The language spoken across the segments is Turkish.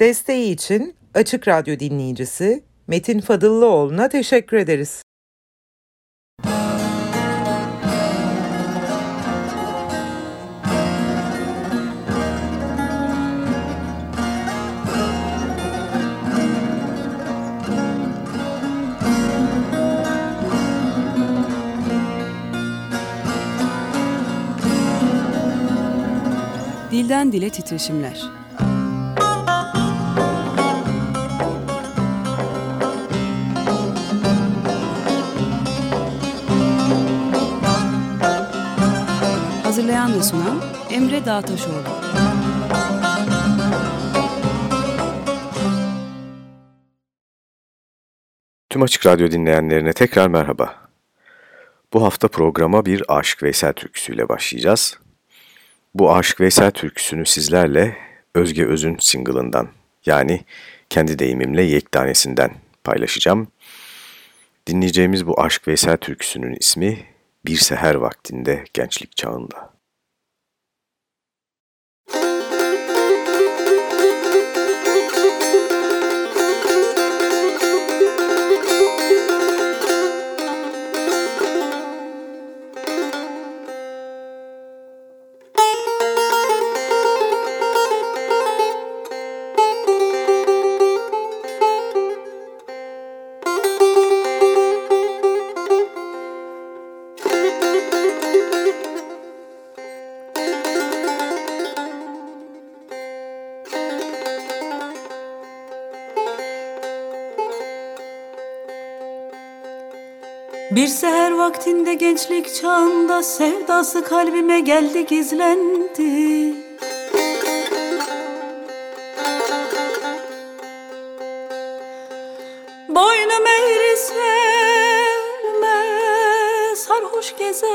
Desteği için Açık Radyo dinleyicisi Metin Fadıllıoğlu'na teşekkür ederiz. Dilden Dile Titreşimler Hazırlayan ve sunan Emre Dağtaşoğlu. Tüm Açık Radyo dinleyenlerine tekrar merhaba. Bu hafta programa bir Aşık Veysel türküsüyle başlayacağız. Bu Aşık Veysel türküsünü sizlerle Özge Öz'ün single'ından yani kendi deyimimle yektanesinden paylaşacağım. Dinleyeceğimiz bu Aşk Veysel türküsünün ismi Bir Seher Vaktinde Gençlik Çağında. Bir seher vaktinde gençlik çağında sevdası kalbime geldi gizlendi. Boynum eğri selme sarhoş gezerken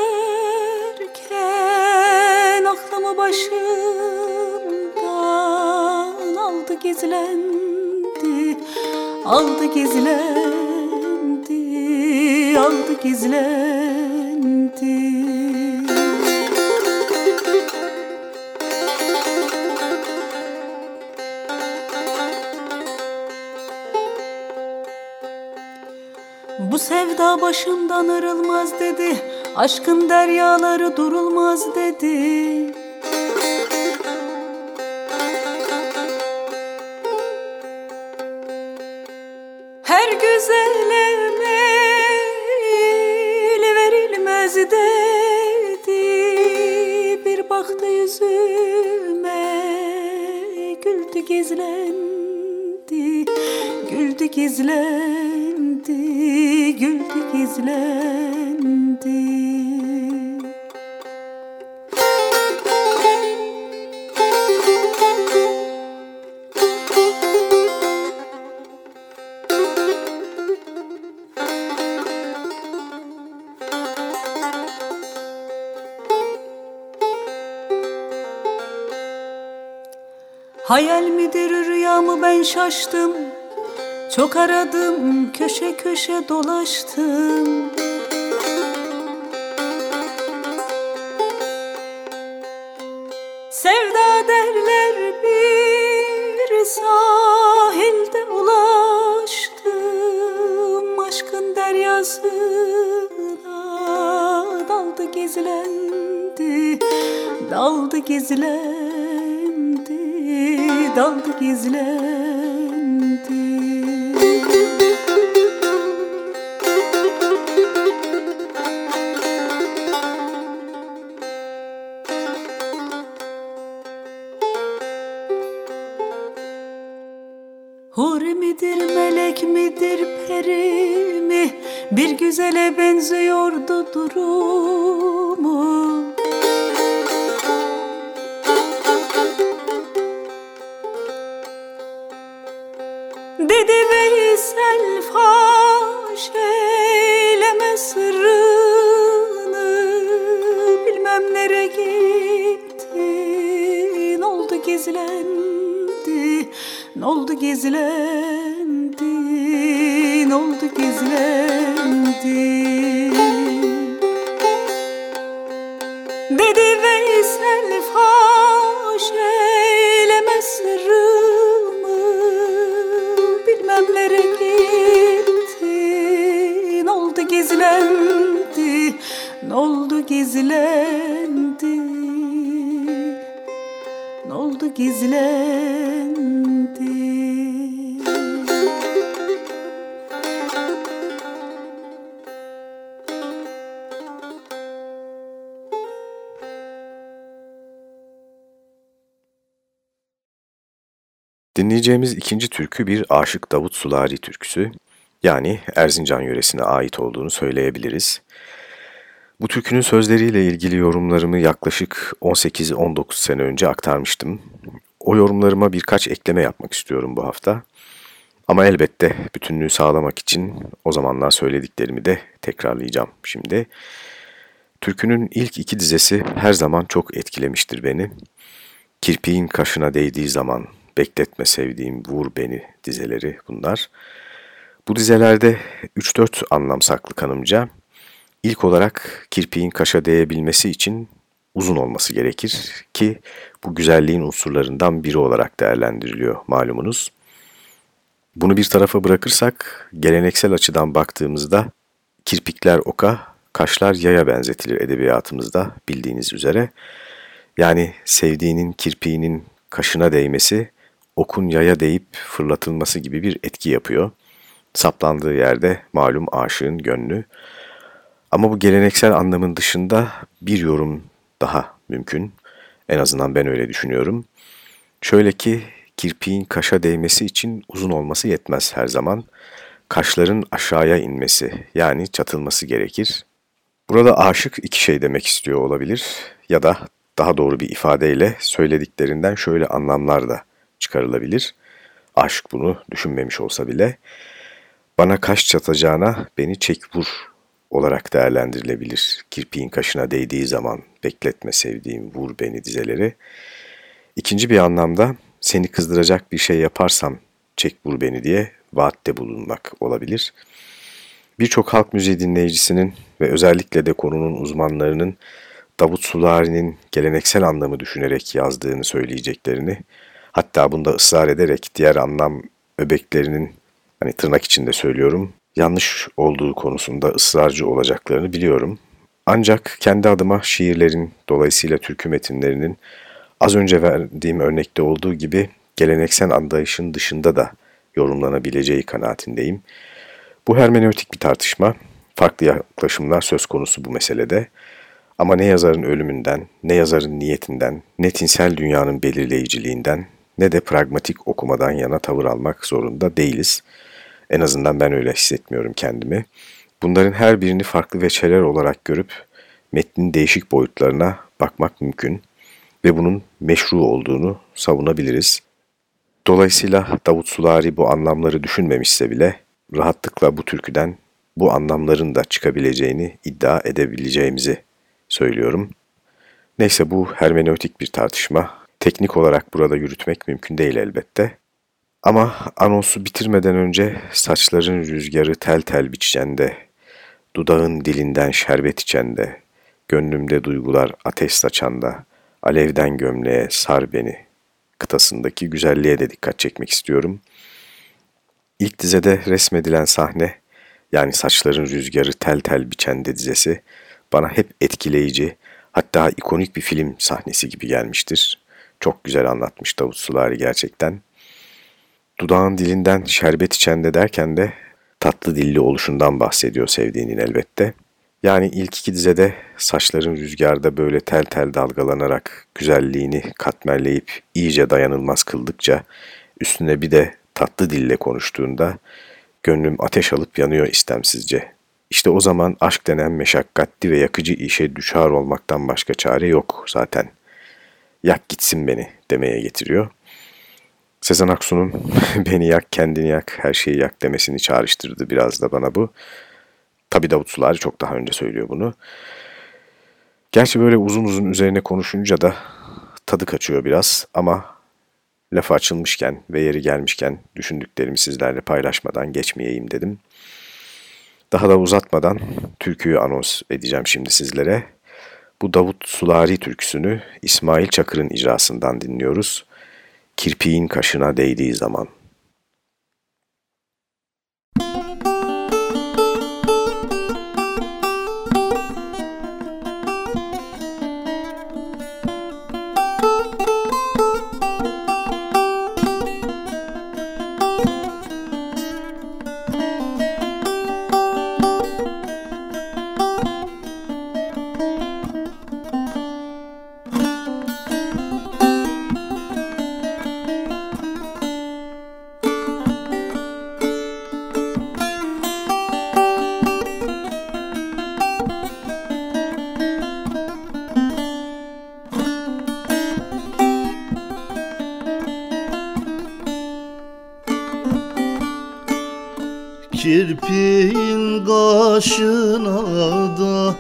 aklımı başımdan aldı gizlendi, aldı gizlendi gizlendi Bu sevda başımdan ırılmaz dedi Aşkın deryaları durulmaz dedi Hayal midir rüya mı ben şaştım. Çok aradım köşe köşe dolaştım. Sevda derler bir sahilde ulaştım. Aşkın deryasına daldı gizlendi. Daldı gizlendi daldı gizlendi Hur midir, melek midir, peri mi? Bir güzele benziyordu durumu Dinleyeceğimiz ikinci türkü bir Aşık Davut Sulari türküsü. Yani Erzincan yöresine ait olduğunu söyleyebiliriz. Bu türkünün sözleriyle ilgili yorumlarımı yaklaşık 18-19 sene önce aktarmıştım. O yorumlarıma birkaç ekleme yapmak istiyorum bu hafta. Ama elbette bütünlüğü sağlamak için o zamanlar söylediklerimi de tekrarlayacağım şimdi. Türkünün ilk iki dizesi her zaman çok etkilemiştir beni. Kirpiğin kaşına değdiği zaman bekletme sevdiğim vur beni dizeleri bunlar. Bu dizelerde 3-4 anlam saklı kanımca. İlk olarak kirpiğin kaşa değebilmesi için uzun olması gerekir ki bu güzelliğin unsurlarından biri olarak değerlendiriliyor malumunuz. Bunu bir tarafa bırakırsak geleneksel açıdan baktığımızda kirpikler oka, kaşlar yaya benzetilir edebiyatımızda bildiğiniz üzere. Yani sevdiğinin kirpiğinin kaşına değmesi okun yaya değip fırlatılması gibi bir etki yapıyor. Saplandığı yerde malum aşığın gönlü. Ama bu geleneksel anlamın dışında bir yorum daha mümkün. En azından ben öyle düşünüyorum. Şöyle ki kirpiğin kaşa değmesi için uzun olması yetmez her zaman. Kaşların aşağıya inmesi yani çatılması gerekir. Burada aşık iki şey demek istiyor olabilir ya da daha doğru bir ifadeyle söylediklerinden şöyle anlamlar da çıkarılabilir. Aşk bunu düşünmemiş olsa bile bana kaş çatacağına beni çek vur olarak değerlendirilebilir. Kirpiğin kaşına değdiği zaman bekletme sevdiğim vur beni dizeleri. İkinci bir anlamda seni kızdıracak bir şey yaparsam çek vur beni diye vaatte bulunmak olabilir. Birçok halk müziği dinleyicisinin ve özellikle de konunun uzmanlarının Davut Sulari'nin geleneksel anlamı düşünerek yazdığını söyleyeceklerini Hatta bunda ısrar ederek diğer anlam öbeklerinin hani tırnak içinde söylüyorum yanlış olduğu konusunda ısrarcı olacaklarını biliyorum. Ancak kendi adıma şiirlerin dolayısıyla türkü metinlerinin az önce verdiğim örnekte olduğu gibi geleneksel anlayışın dışında da yorumlanabileceği kanaatindeyim. Bu hermeneutik bir tartışma, farklı yaklaşımlar söz konusu bu meselede. Ama ne yazarın ölümünden, ne yazarın niyetinden, ne tinsel dünyanın belirleyiciliğinden, ne de pragmatik okumadan yana tavır almak zorunda değiliz. En azından ben öyle hissetmiyorum kendimi. Bunların her birini farklı veçeler olarak görüp metnin değişik boyutlarına bakmak mümkün ve bunun meşru olduğunu savunabiliriz. Dolayısıyla Davut Sulari bu anlamları düşünmemişse bile rahatlıkla bu türküden bu anlamların da çıkabileceğini iddia edebileceğimizi söylüyorum. Neyse bu hermeneutik bir tartışma teknik olarak burada yürütmek mümkün değil elbette. Ama anonsu bitirmeden önce saçların rüzgarı tel tel biçende, dudağın dilinden şerbet içende, gönlümde duygular ateş saçanda, alevden gömleğe sar beni kıtasındaki güzelliğe de dikkat çekmek istiyorum. İlk dizede resmedilen sahne, yani saçların rüzgarı tel tel biçende dizesi, bana hep etkileyici, hatta ikonik bir film sahnesi gibi gelmiştir. Çok güzel anlatmış Davut Sulari gerçekten. Dudağın dilinden şerbet içende derken de tatlı dilli oluşundan bahsediyor sevdiğinin elbette. Yani ilk iki dizede saçların rüzgarda böyle tel tel dalgalanarak güzelliğini katmerleyip iyice dayanılmaz kıldıkça üstüne bir de tatlı dille konuştuğunda gönlüm ateş alıp yanıyor istemsizce. İşte o zaman aşk denen meşakkatli ve yakıcı işe düşar olmaktan başka çare yok zaten yak gitsin beni demeye getiriyor. Sezen Aksu'nun beni yak kendini yak her şeyi yak demesini çağrıştırdı biraz da bana bu. Tabi Davut Sulari çok daha önce söylüyor bunu. Gerçi böyle uzun uzun üzerine konuşunca da tadı kaçıyor biraz ama lafı açılmışken ve yeri gelmişken düşündüklerimi sizlerle paylaşmadan geçmeyeyim dedim. Daha da uzatmadan türküyü anons edeceğim şimdi sizlere. Bu Davut Sulari türküsünü İsmail Çakır'ın icrasından dinliyoruz. Kirpiğin kaşına değdiği zaman. Kirpiğin kaşına da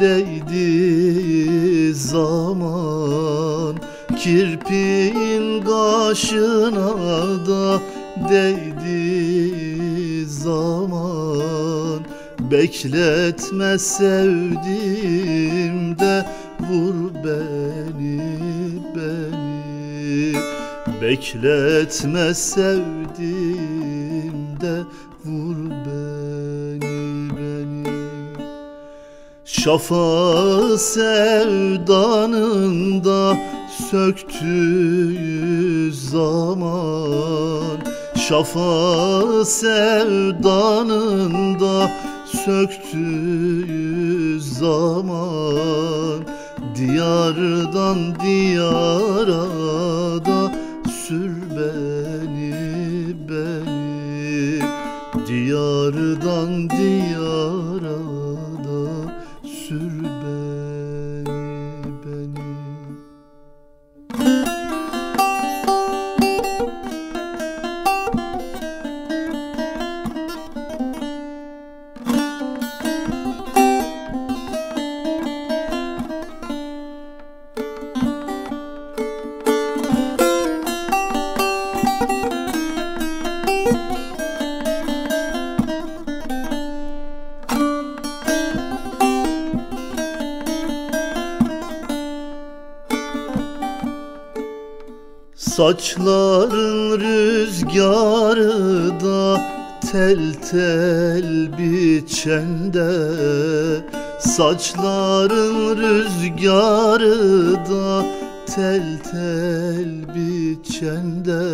değdi zaman. Kirpiğin kaşına da değdi zaman. Bekletme sevdim de vur beni beni. Bekletme sevdim Şafa sevdanında söktüğü zaman Şafa sevdanında söktüğü zaman Diyardan diyara da sür beni beni. Diyardan diyara Saçların rüzgarı da tel tel biçende. Saçların rüzgarı da tel tel biçende.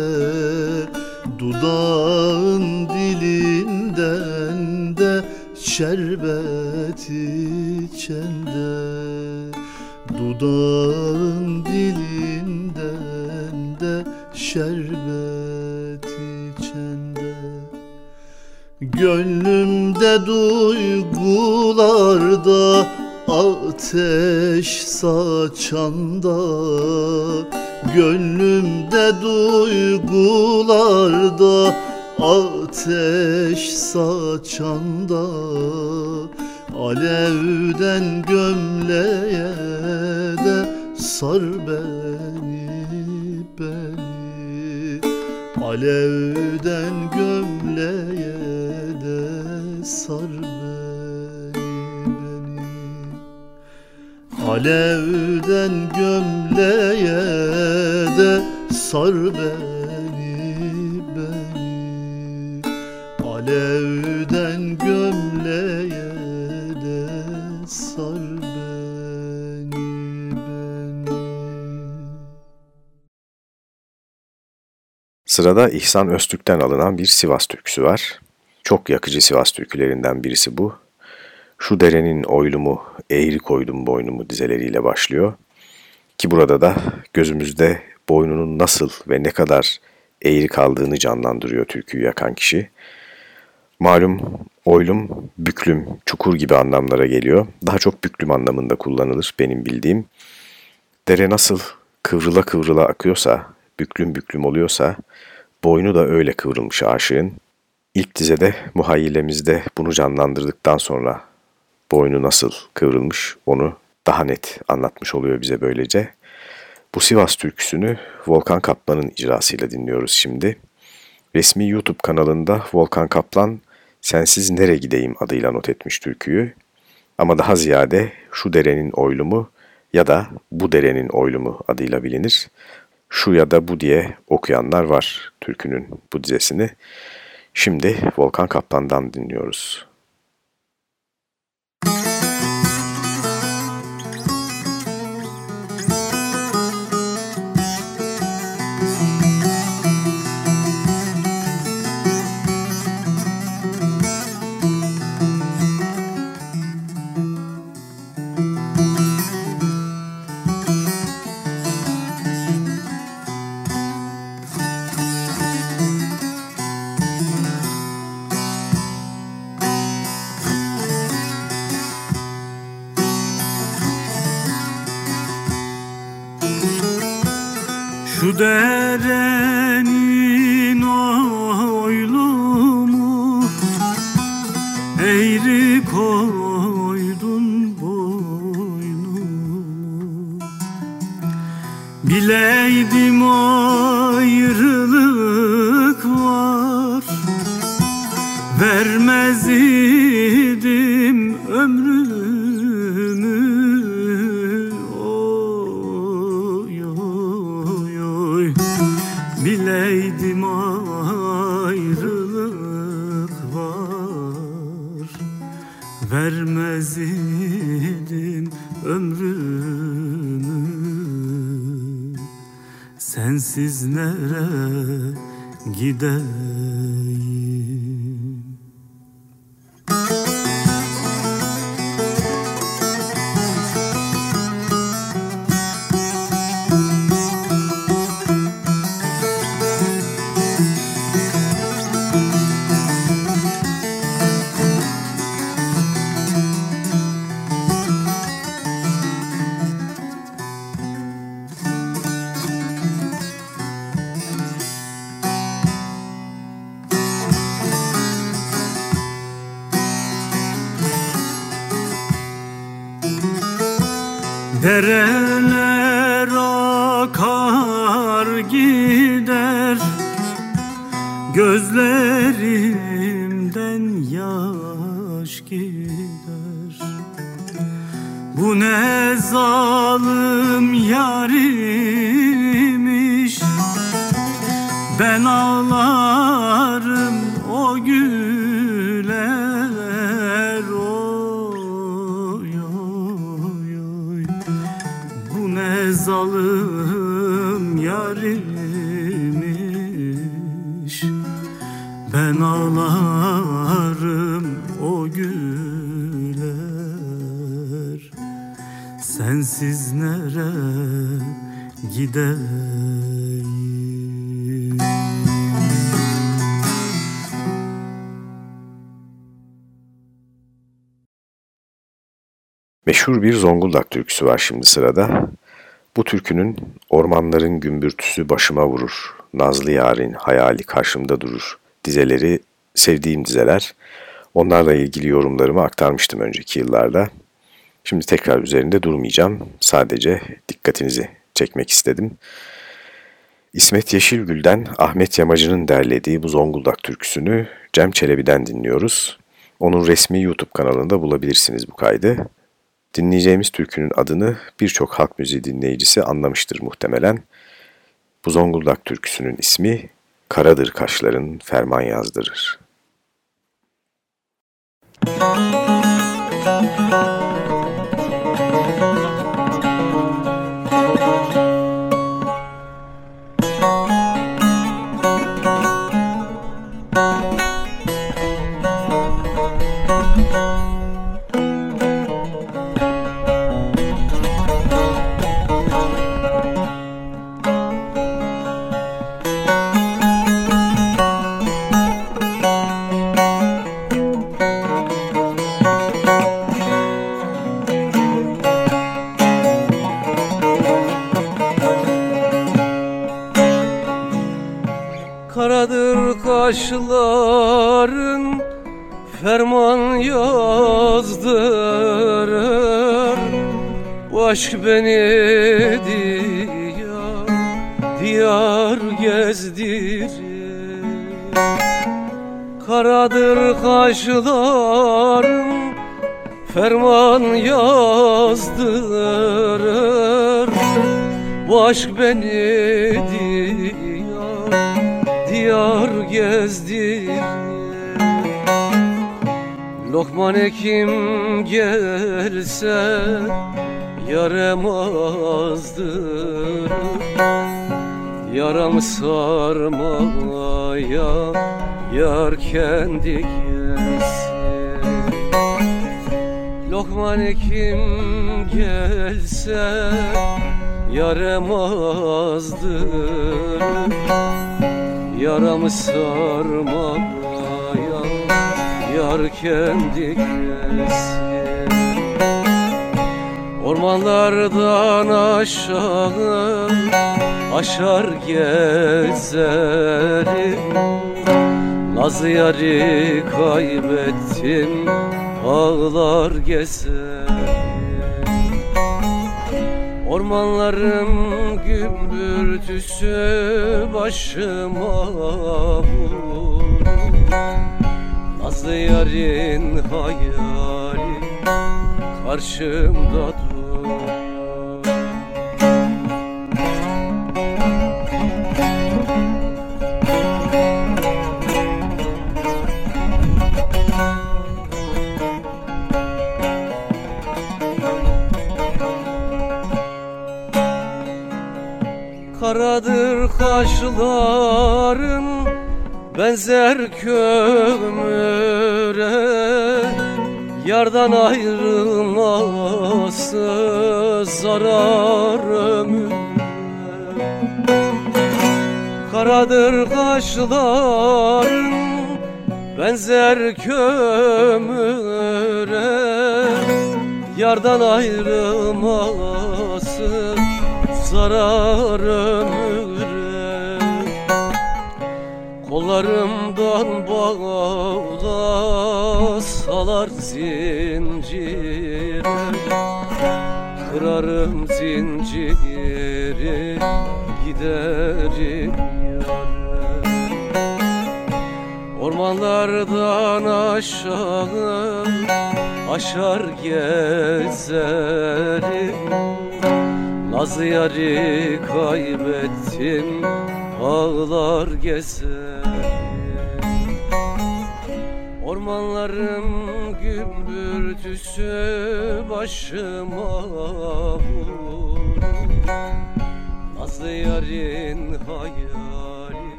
Dudağın dilinden de şerbet içende. Dudağın Gönlümde duygularda ateş saçanda. Gönlümde duygularda ateş saçanda. Alevden gömleğe de sar beni beni. Alevden gömleğe sar beni beni. Alevden gömleğe de sar beni beni. Alevden gömleğe de sar beni beni. Sırada İhsan Öztürk'ten alınan bir Sivas türküsü var. Çok yakıcı Sivas türkülerinden birisi bu. Şu derenin oylumu, eğri koydum boynumu dizeleriyle başlıyor. Ki burada da gözümüzde boynunun nasıl ve ne kadar eğri kaldığını canlandırıyor türküyü yakan kişi. Malum oylum, büklüm, çukur gibi anlamlara geliyor. Daha çok büklüm anlamında kullanılır benim bildiğim. Dere nasıl kıvrıla kıvrıla akıyorsa, büklüm büklüm oluyorsa, boynu da öyle kıvrılmış aşığın. İlk dizede muhayyilemizde bunu canlandırdıktan sonra boynu nasıl kıvrılmış onu daha net anlatmış oluyor bize böylece. Bu Sivas türküsünü Volkan Kaplan'ın icrasıyla dinliyoruz şimdi. Resmi YouTube kanalında Volkan Kaplan Sensiz Nere Gideyim adıyla not etmiş türküyü. Ama daha ziyade Şu Derenin Oylumu ya da Bu Derenin Oylumu adıyla bilinir. Şu ya da bu diye okuyanlar var türkünün bu dizesini. Şimdi Volkan Kaplan'dan dinliyoruz. derenin oylumu? Eğri koydun boynumu? Bile zalim yarimiş Ben ağlarım o güler Sensiz nere gideyim? Meşhur bir Zonguldak türküsü var şimdi sırada. Bu türkünün ormanların gümbürtüsü başıma vurur, nazlı yarın hayali karşımda durur dizeleri sevdiğim dizeler. Onlarla ilgili yorumlarımı aktarmıştım önceki yıllarda. Şimdi tekrar üzerinde durmayacağım. Sadece dikkatinizi çekmek istedim. İsmet Yeşilgül'den Ahmet Yamacı'nın derlediği bu Zonguldak türküsünü Cem Çelebi'den dinliyoruz. Onun resmi YouTube kanalında bulabilirsiniz bu kaydı. Dinleyeceğimiz türkünün adını birçok halk müziği dinleyicisi anlamıştır muhtemelen. Bu Zonguldak türküsünün ismi Karadır Kaşların Ferman Yazdırır. Karadır kaşların ferman yazdırır. Bu aşk beni diyar, diyar gezdirir. Karadır kaşların ferman yazdırır. Bu aşk beni Lokman Hekim gelse yaramazdır Yaramı sarmaya yar kendi gelsin Lokman Hekim gelse yaramazdır Yaramı sarmaya yar kendi Ormanlardan aşağı aşar gezerim. Nazlı yarı kaybettim ağlar gezerim. Ormanların gümbürtüsü başıma vurur Nazlı yarın hayali karşımda duruyor. Karadır kaşların benzer kömüre Yardan ayrılması zarar Karadır kaşların benzer kömüre Yardan ayrılması zarar ömüre Kollarımdan bağlasalar zincire Kırarım zinciri giderim yâre Ormanlardan aşağı aşar gezerim. Nazlı yari kaybettim ağlar gezerim Ormanların gümbürtüsü başıma vurur Nazlı yarın hayali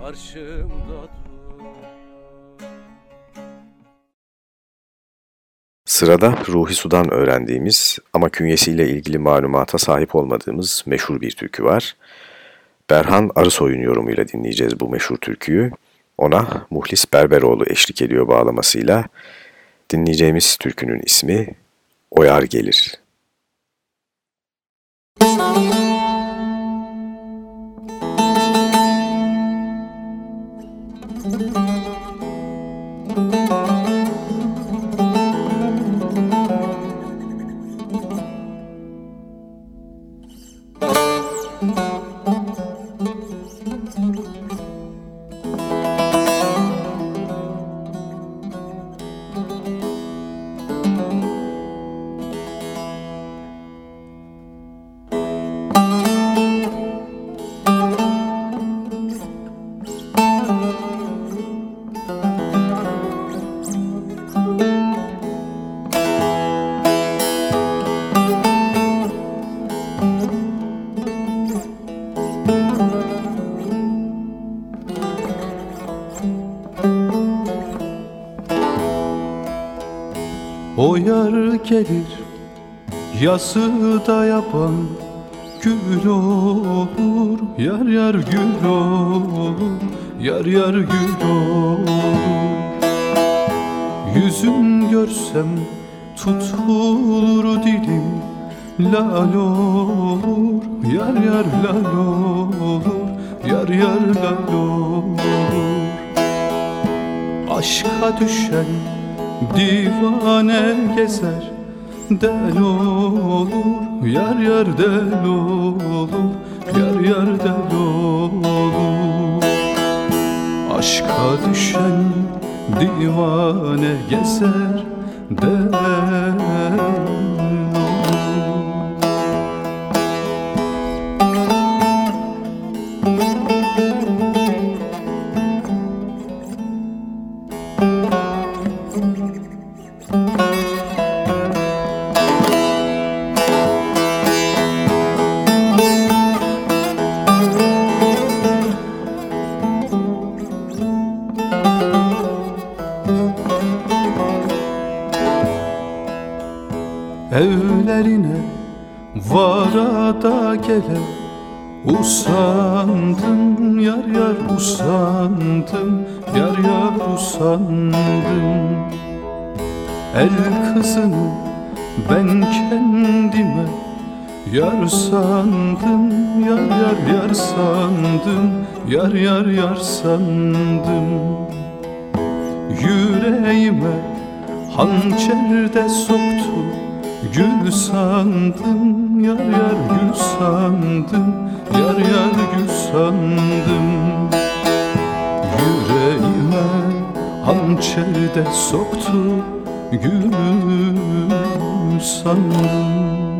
karşımda Sırada Ruhi Sudan öğrendiğimiz ama künyesiyle ilgili malumata sahip olmadığımız meşhur bir türkü var. Berhan Arısoy'un yorumuyla dinleyeceğiz bu meşhur türküyü. Ona Muhlis Berberoğlu eşlik ediyor bağlamasıyla. Dinleyeceğimiz türkünün ismi Oyar Gelir. O Yası da yapan Gül olur Yar yar gül olur Yar yar gül olur. Yüzün görsem Tutulur dilim Lal olur Yar yar lal olur Yar yar lal olur. Aşka düşen Divane gezer Del olur Yar yar del olur Yar yar del olur. Aşka düşen Divane gezer Del Yar sandım yar yar yar sandım Yar yar yar sandım. Yüreğime hançer de soktu Gül sandım yar yar gül sandım Yar yar gül sandım. Yüreğime hançer de soktu Gül sandım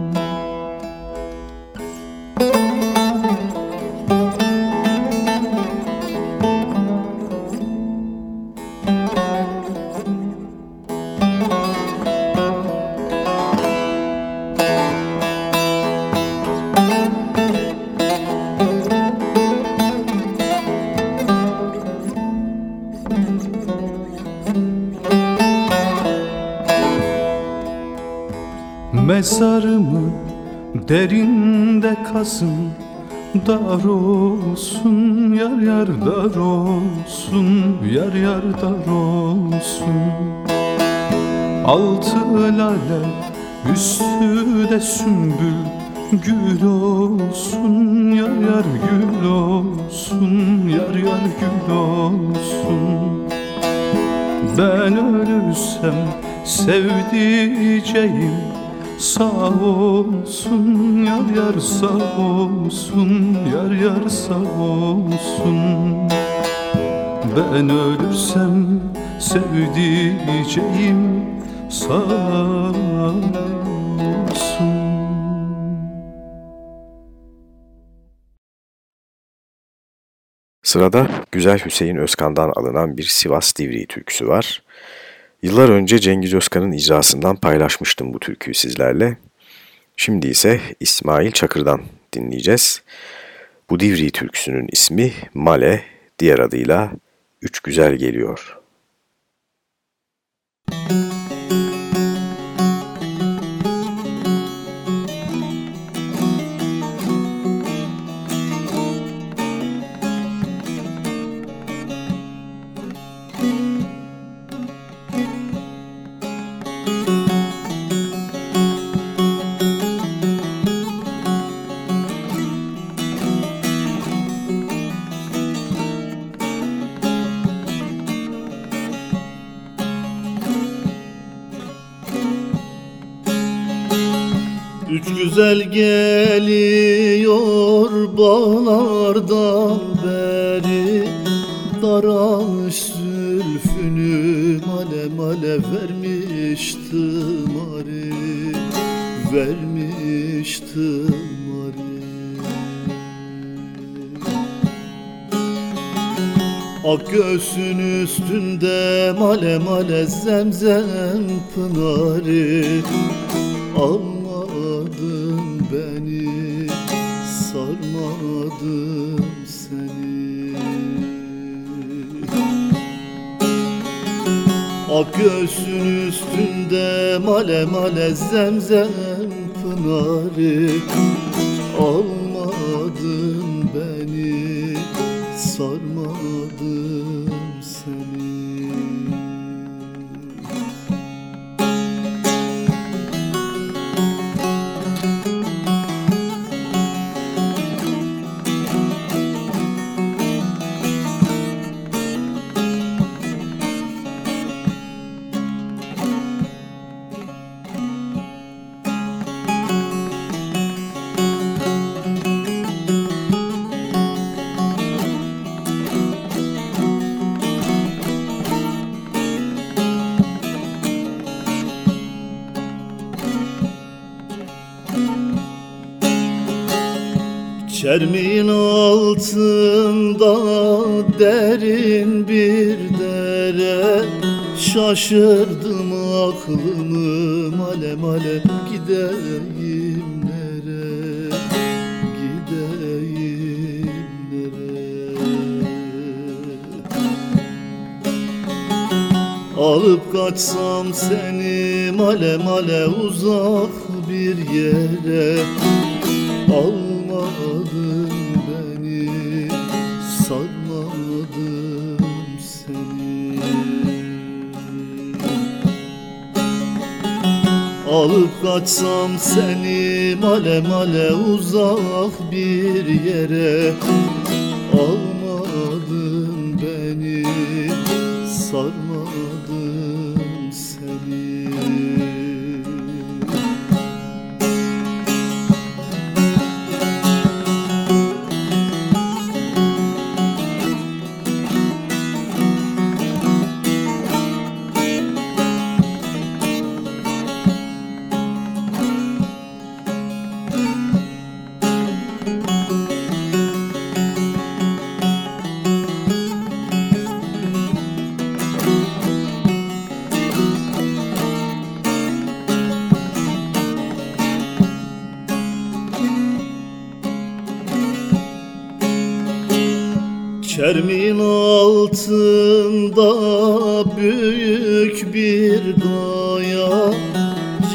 Mezarımı derinde kazın Dar olsun yar yar dar olsun Yar yar dar olsun. Altı lale üstü de sümbül Gül olsun yar yar gül olsun Yar yar gül olsun. Ben ölürsem sevdiceğim Sağ olsun yar yar sağ olsun Yar yar sağ olsun Ben ölürsem sevdiceğim sağ olsun Sırada Güzel Hüseyin Özkan'dan alınan bir Sivas Divriği türküsü var. Yıllar önce Cengiz Özkan'ın icrasından paylaşmıştım bu türküyü sizlerle. Şimdi ise İsmail Çakır'dan dinleyeceğiz. Bu Divriği türküsünün ismi Male, diğer adıyla Üç Güzel Geliyor. Müzik güzel geliyor bağlardan beri Daramış zülfünü male male vermiş tımarı Vermiş tımarı Ak göğsün üstünde male male zemzem pınarı göğsün üstünde male male zemzem pınarı. Almadın Çermin altında derin bir dere. Şaşırdım aklımı male male gideyim nere? Gideyim nere? Alıp kaçsam seni male male uzak bir yere. Al Alıp kaçsam seni male male uzak bir yere. Almadın beni sarmadım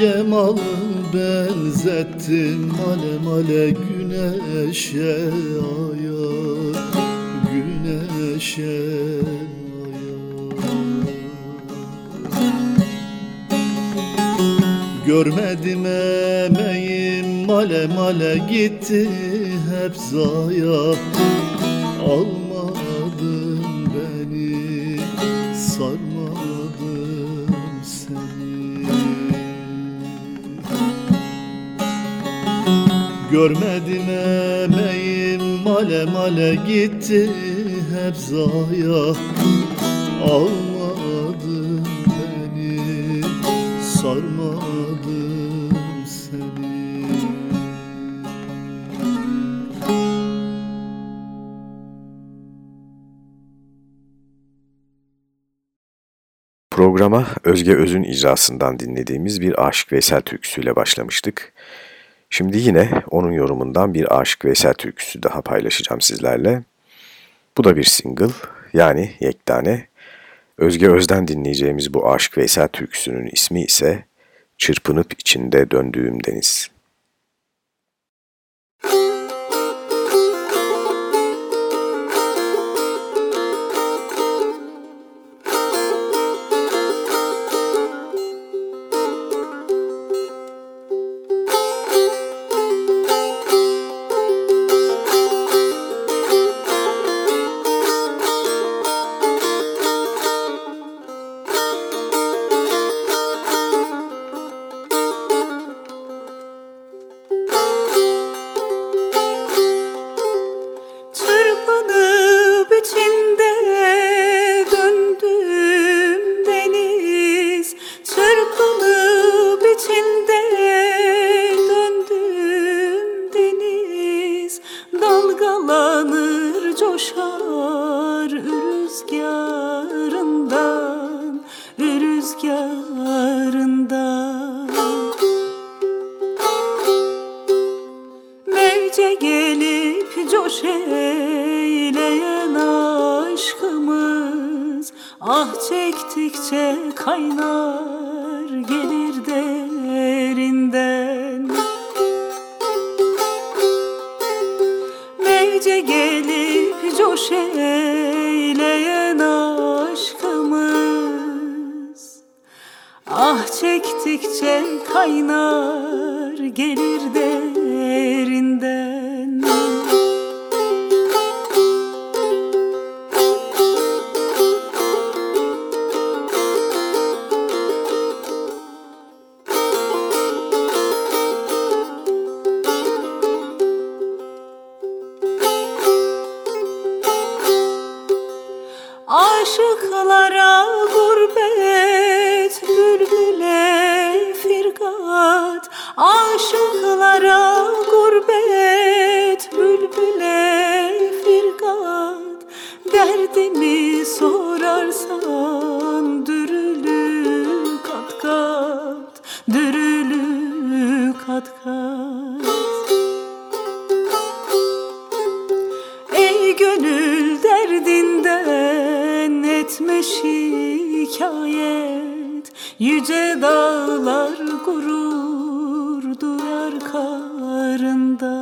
Cemalın benzettim Male male güneşe aya Güneşe Görmedim emeğim male male gitti hep zaya Almadın Görmedim emeğim male male gitti hep zaya Almadın beni sarmadım seni Programa Özge Öz'ün icrasından dinlediğimiz bir Aşık Veysel türküsüyle başlamıştık. Şimdi yine onun yorumundan bir Aşık Veysel türküsü daha paylaşacağım sizlerle. Bu da bir single yani yekdane. Özge Öz'den dinleyeceğimiz bu Aşık Veysel türküsünün ismi ise Çırpınıp içinde döndüğüm deniz. Yüce dağlar gurur duyar karında.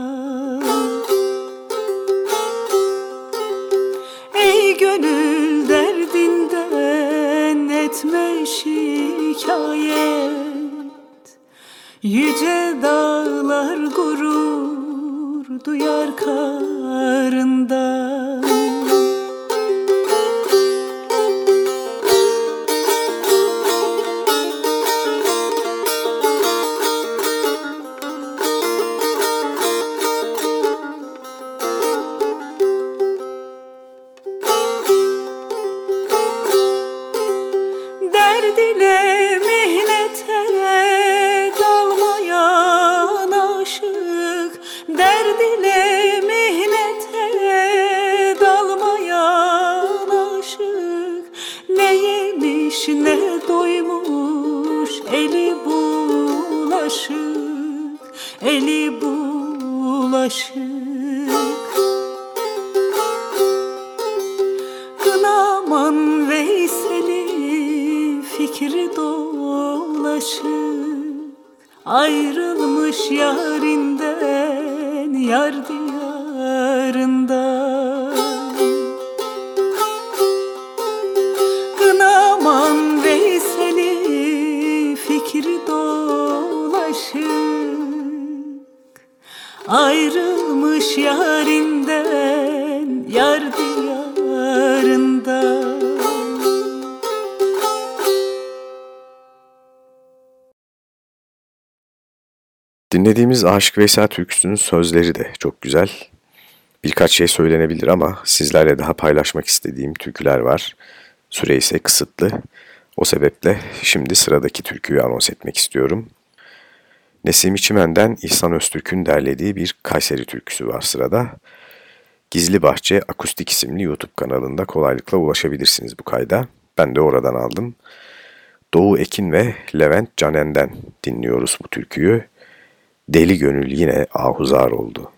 Ey gönül derdinden etme şikayet. Yüce dağlar gurur duyar karından Ayrılmış yarinden Yar diyarından Dinlediğimiz Aşık Veysel türküsünün sözleri de çok güzel. Birkaç şey söylenebilir ama sizlerle daha paylaşmak istediğim türküler var. Süre ise kısıtlı. O sebeple şimdi sıradaki türküyü anons etmek istiyorum. Nesim İçimen'den İhsan Öztürk'ün derlediği bir Kayseri türküsü var sırada. Gizli Bahçe Akustik isimli YouTube kanalında kolaylıkla ulaşabilirsiniz bu kayda. Ben de oradan aldım. Doğu Ekin ve Levent Canen'den dinliyoruz bu türküyü. Deli gönül yine ahuzar oldu.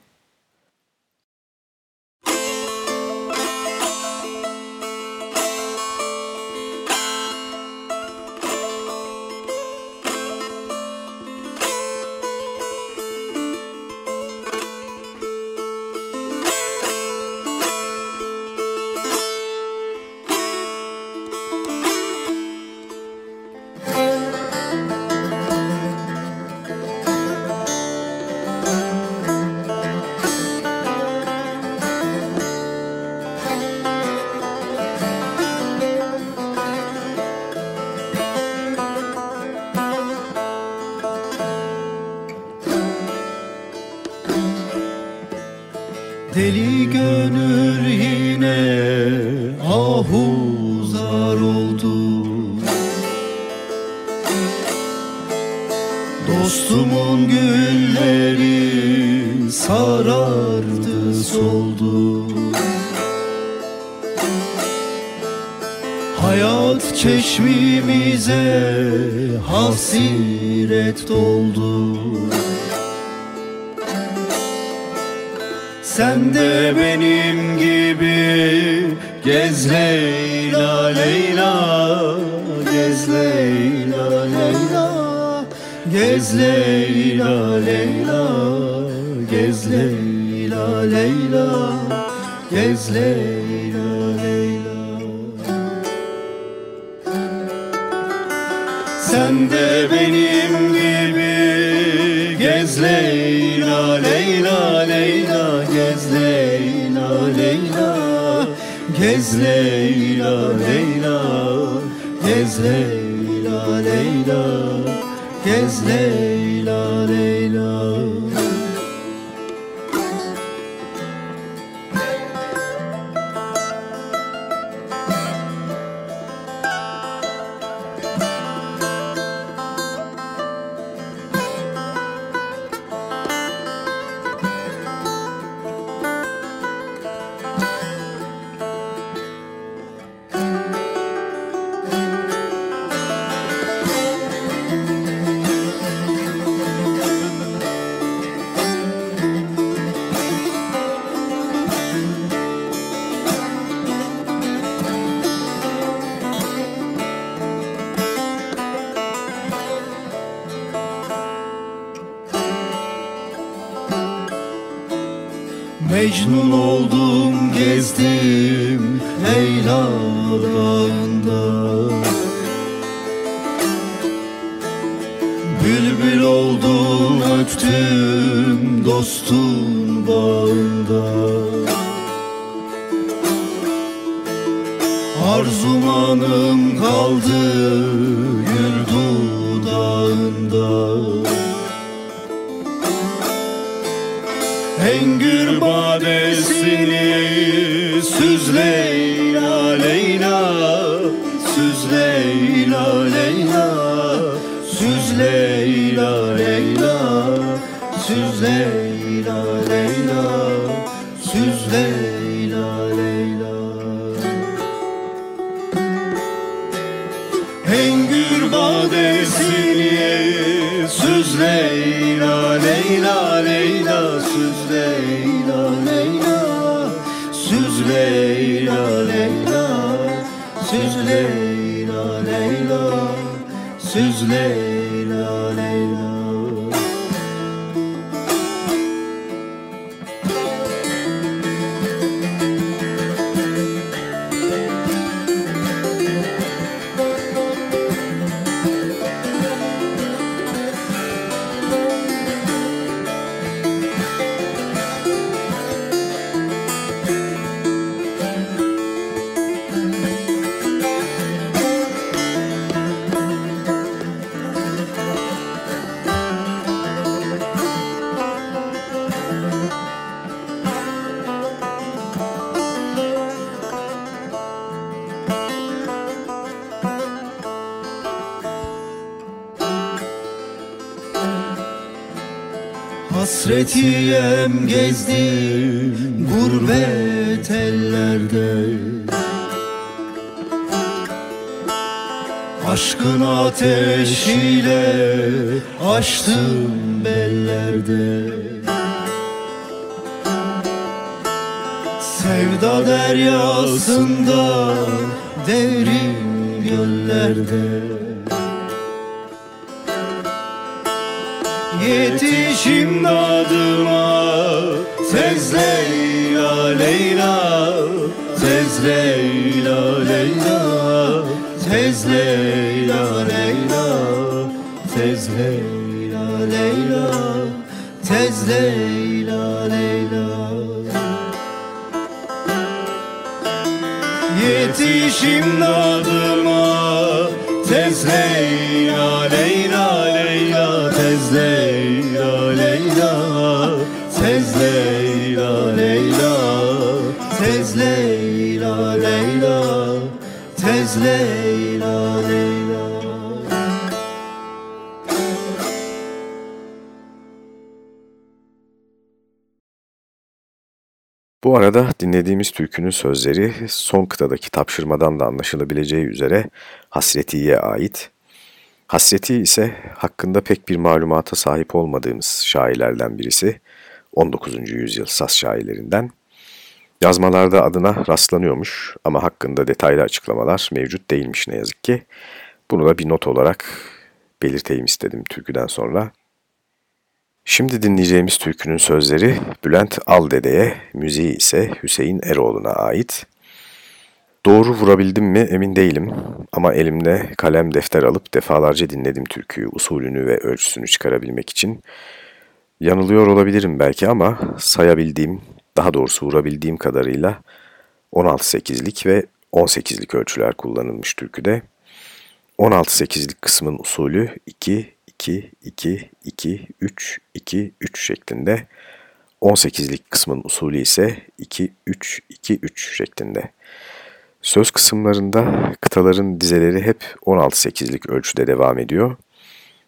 Sarardı soldu. Hayat çeşmimize hasiret doldu. Sen de benim gibi gez Leyla Leyla Gez Leyla Leyla. Gez Leyla Leyla Gez Leyla Leyla. Gez Leyla Leyla. Sen de benim gibi gez Leyla Leyla Leyla. Gez Leyla Leyla. Gez Leyla Leyla. Gez Leyla Leyla. Gez Leyla Mecnun oldum gezdim Leyla dağında. Bülbül oldum öttüm dostun bağında. Arzumanım kaldı Hengür badesini Leyla Hasretiyem gezdim gurbet ellerde. Aşkın ateşiyle açtım bellerde. Sevda deryasında derin göllerde. Yetişim dadıma Tez Leyla Leyla Tez Leyla Leyla Tez Leyla Leyla Tez Leyla Leyla Tez Leyla Leyla Yetişim dadıma Bu arada dinlediğimiz türkünün sözleri son kıtadaki tapşırmadan da anlaşılabileceği üzere Hasreti'ye ait. Hasreti ise hakkında pek bir malumata sahip olmadığımız şairlerden birisi. 19. yüzyıl Saz şairlerinden. Yazmalarda adına rastlanıyormuş ama hakkında detaylı açıklamalar mevcut değilmiş ne yazık ki. Bunu da bir not olarak belirteyim istedim türküden sonra. Şimdi dinleyeceğimiz türkünün sözleri Bülent Aldede'ye, müziği ise Hüseyin Eroğlu'na ait. Doğru vurabildim mi emin değilim ama elimde kalem defter alıp defalarca dinledim türküyü, usulünü ve ölçüsünü çıkarabilmek için. Yanılıyor olabilirim belki ama sayabildiğim, daha doğrusu vurabildiğim kadarıyla 16-8'lik ve 18'lik ölçüler kullanılmış türküde. 16-8'lik kısmın usulü 2, 2, 2, 2, 3, 2, 3 şeklinde. 18'lik kısmın usulü ise 2, 3, 2, 3 şeklinde. Söz kısımlarında kıtaların dizeleri hep 16-8'lik ölçüde devam ediyor.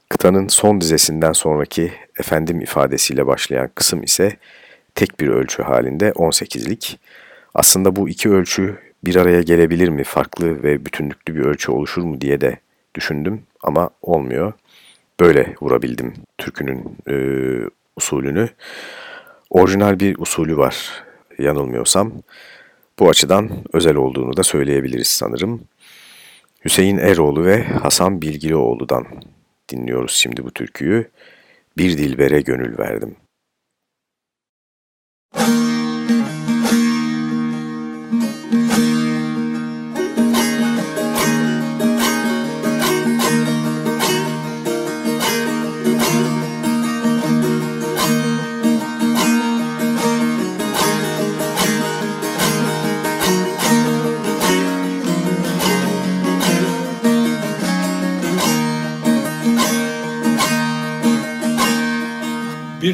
Kıtanın son dizesinden sonraki efendim ifadesiyle başlayan kısım ise tek bir ölçü halinde 18'lik. Aslında bu iki ölçü bir araya gelebilir mi, farklı ve bütünlüklü bir ölçü oluşur mu diye de düşündüm ama olmuyor. Böyle vurabildim türkünün e, usulünü. Orijinal bir usulü var yanılmıyorsam. Bu açıdan özel olduğunu da söyleyebiliriz sanırım. Hüseyin Eroğlu ve Hasan Bilgilioğlu'dan dinliyoruz şimdi bu türküyü. Bir dilbere gönül verdim. Müzik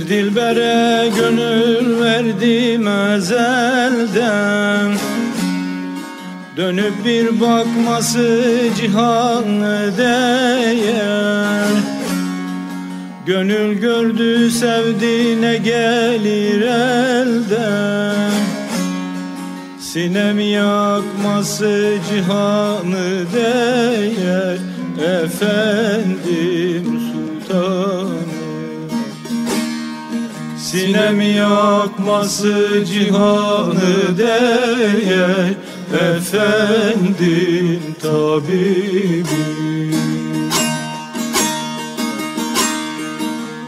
Dilbere gönül verdim ezelden. Dönüp bir bakması cihan değer Gönül gördü sevdi ne gelir elden. Sinem yakması cihanı değer Efendim Sinem yakması cihanı değer Efendim tabibim.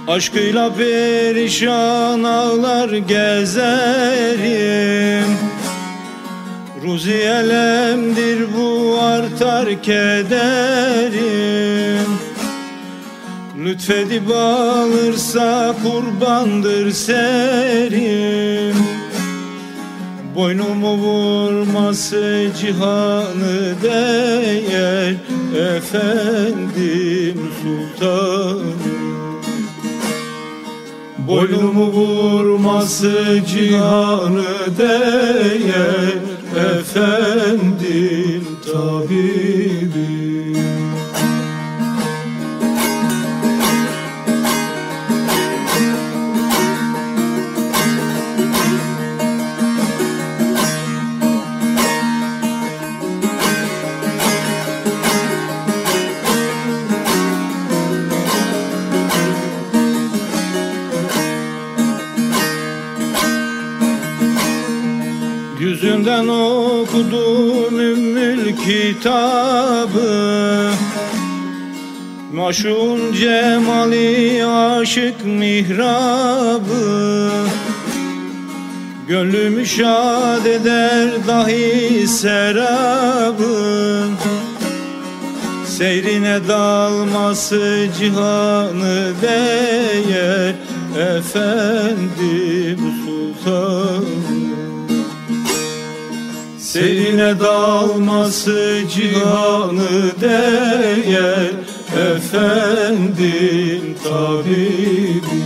Aşkıyla perişan ağlar gezerim. Ruzi elemdir bu artar kederim Lütfedip alırsa kurbandır serim. Boynumu vurması cihanı değer Efendim sultanım. Boynumu vurması cihanı değer Efendim tabibim okudum ümmül kitabı. Maşun cemali aşık mihrabı. Gönlümü şad eder dahi serabın Seyrine dalması cihanı değer. Efendim sultanım Seyrine dalması cihanı değer. Efendim tabibim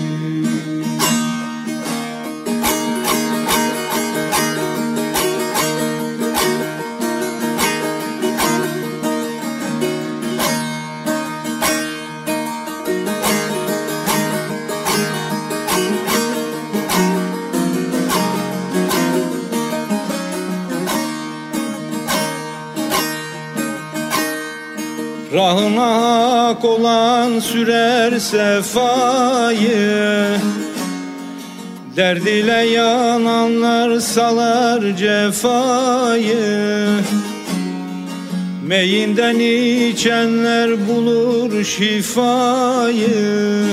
hak olan sürer sefayı. Derd ile yananlar salar cefayı. Meyinden içenler bulur şifayı.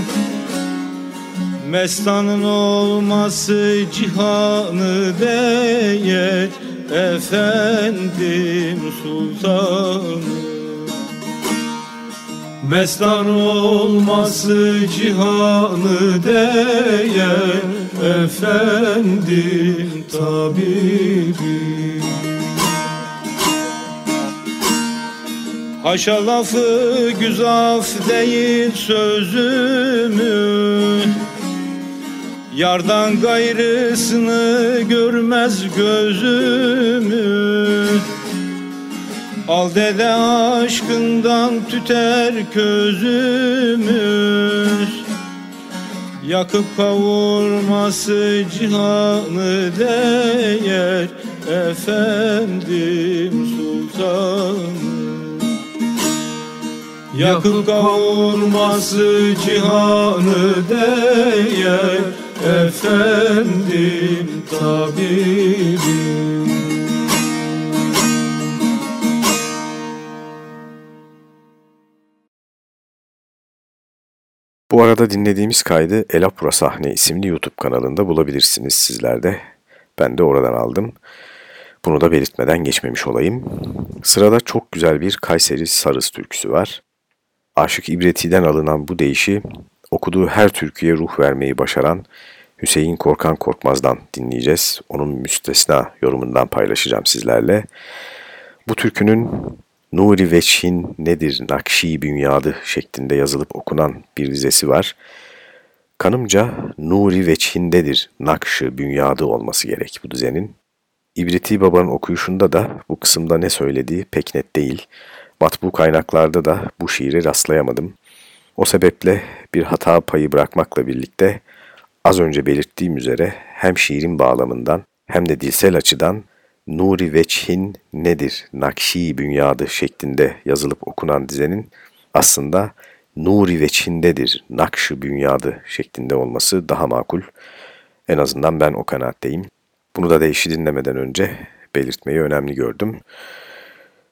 Mestanın olması cihanı değer Efendim sultanım Mestan olması cihanı değer Efendim tabibim Haşa lafı güzaf değil sözümü. Yardan gayrısını görmez gözümü Al dede aşkından tüter közümüz. Yakıp kavurması cihanı değer Efendim sultanım. Yakıp kavurması cihanı değer Efendim tabibim Bu arada dinlediğimiz kaydı Elapura Sahne isimli YouTube kanalında bulabilirsiniz sizler de. Ben de oradan aldım. Bunu da belirtmeden geçmemiş olayım. Sırada çok güzel bir Kayseri Sarız türküsü var. Aşık İbreti'den alınan bu deyişi okuduğu her türküye ruh vermeyi başaran Hüseyin Korkan Korkmaz'dan dinleyeceğiz. Onun müstesna yorumundan paylaşacağım sizlerle. Bu türkünün Nuri Veçhin nedir Nakşi Bünyadı şeklinde yazılıp okunan bir dizesi var. Kanımca Nuri Veçhin'dedir Nakşı Bünyadı olması gerek bu dizenin. İbriti Baba'nın okuyuşunda da bu kısımda ne söylediği pek net değil. Matbu kaynaklarda da bu şiiri rastlayamadım. O sebeple bir hata payı bırakmakla birlikte az önce belirttiğim üzere hem şiirin bağlamından hem de dilsel açıdan Nuri Veçhin nedir Nakşi Bünyadı şeklinde yazılıp okunan dizenin aslında Nuri Veçhin'dedir Nakşı Bünyadı şeklinde olması daha makul. En azından ben o kanaatteyim. Bunu da değişi dinlemeden önce belirtmeyi önemli gördüm.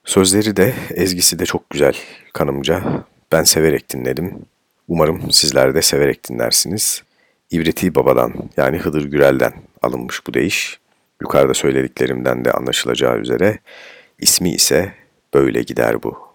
Sözleri de, ezgisi de çok güzel kanımca. Ben severek dinledim. Umarım sizler de severek dinlersiniz. İbreti Baba'dan yani Hıdır Gürel'den alınmış bu deyiş. Yukarıda söylediklerimden de anlaşılacağı üzere ismi ise Böyle Gider Bu.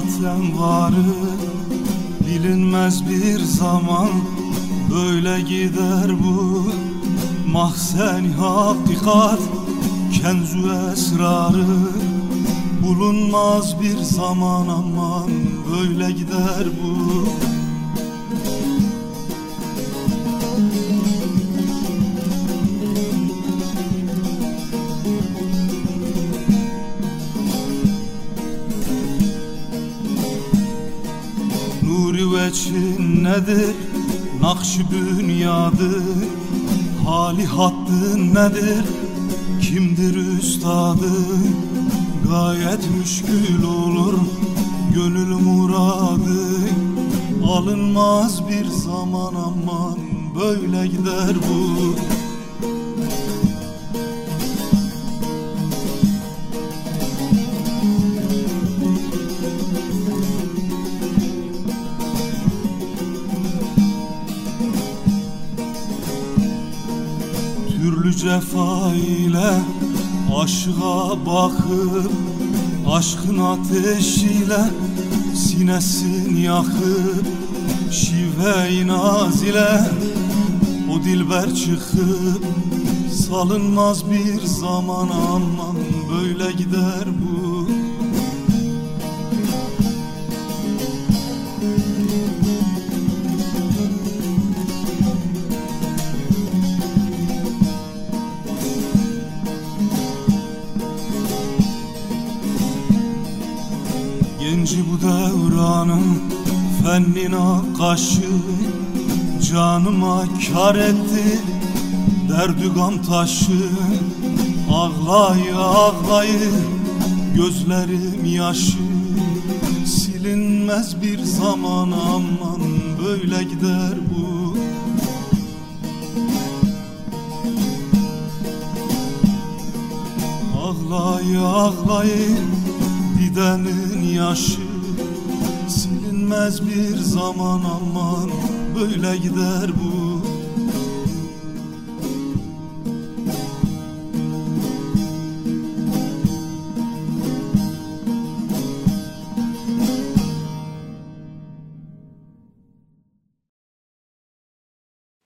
Zaten varı Bilinmez bir zaman. Böyle gider bu Mahzeni hakikat kenzu esrarı Bulunmaz bir zaman. Aman böyle gider bu Veçin nedir? Nakşı bünyadır Hali hattın nedir? Kimdir üstadı? Gayet müşkül olur Gönül muradı. Alınmaz bir zaman aman Böyle gider bu cefa ile aşka bakıp Aşkın ateşiyle sinesin yakıp Şive-i naz ile o dilber çıkıp Salınmaz bir zaman aman böyle gider fennine kaşı Canıma kar etti. Derdi gam taşı Ağlay ağlay gözlerim yaşı. Silinmez bir zaman aman böyle gider bu. Ağlay ağlay gidenin yaşı. Silinmez bir zaman aman böyle gider bu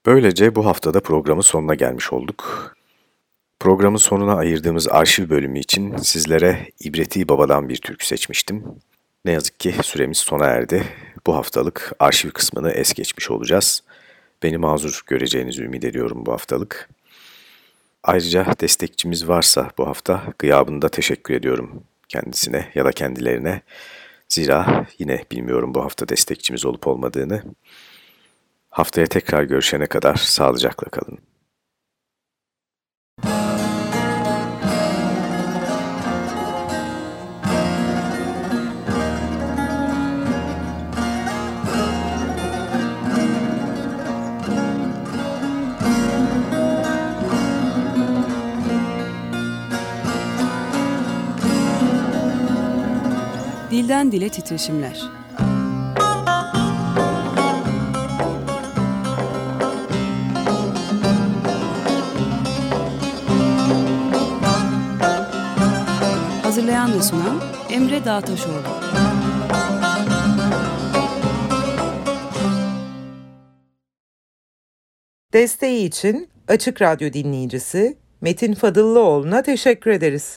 Böylece bu haftada programın sonuna gelmiş olduk. Programın sonuna ayırdığımız arşiv bölümü için sizlere İbreti Baba'dan bir türkü seçmiştim. Ne yazık ki süremiz sona erdi. Bu haftalık arşiv kısmını es geçmiş olacağız. Beni mazur göreceğinizi ümit ediyorum bu haftalık. Ayrıca destekçimiz varsa bu hafta gıyabında teşekkür ediyorum kendisine ya da kendilerine. Zira yine bilmiyorum bu hafta destekçimiz olup olmadığını. Haftaya tekrar görüşene kadar sağlıcakla kalın. Dilden dile titreşimler. Hazırlayan ve sunan Emre Dağtaşoğlu. Desteği için Açık Radyo dinleyicisi Metin Fadıllıoğlu'na teşekkür ederiz.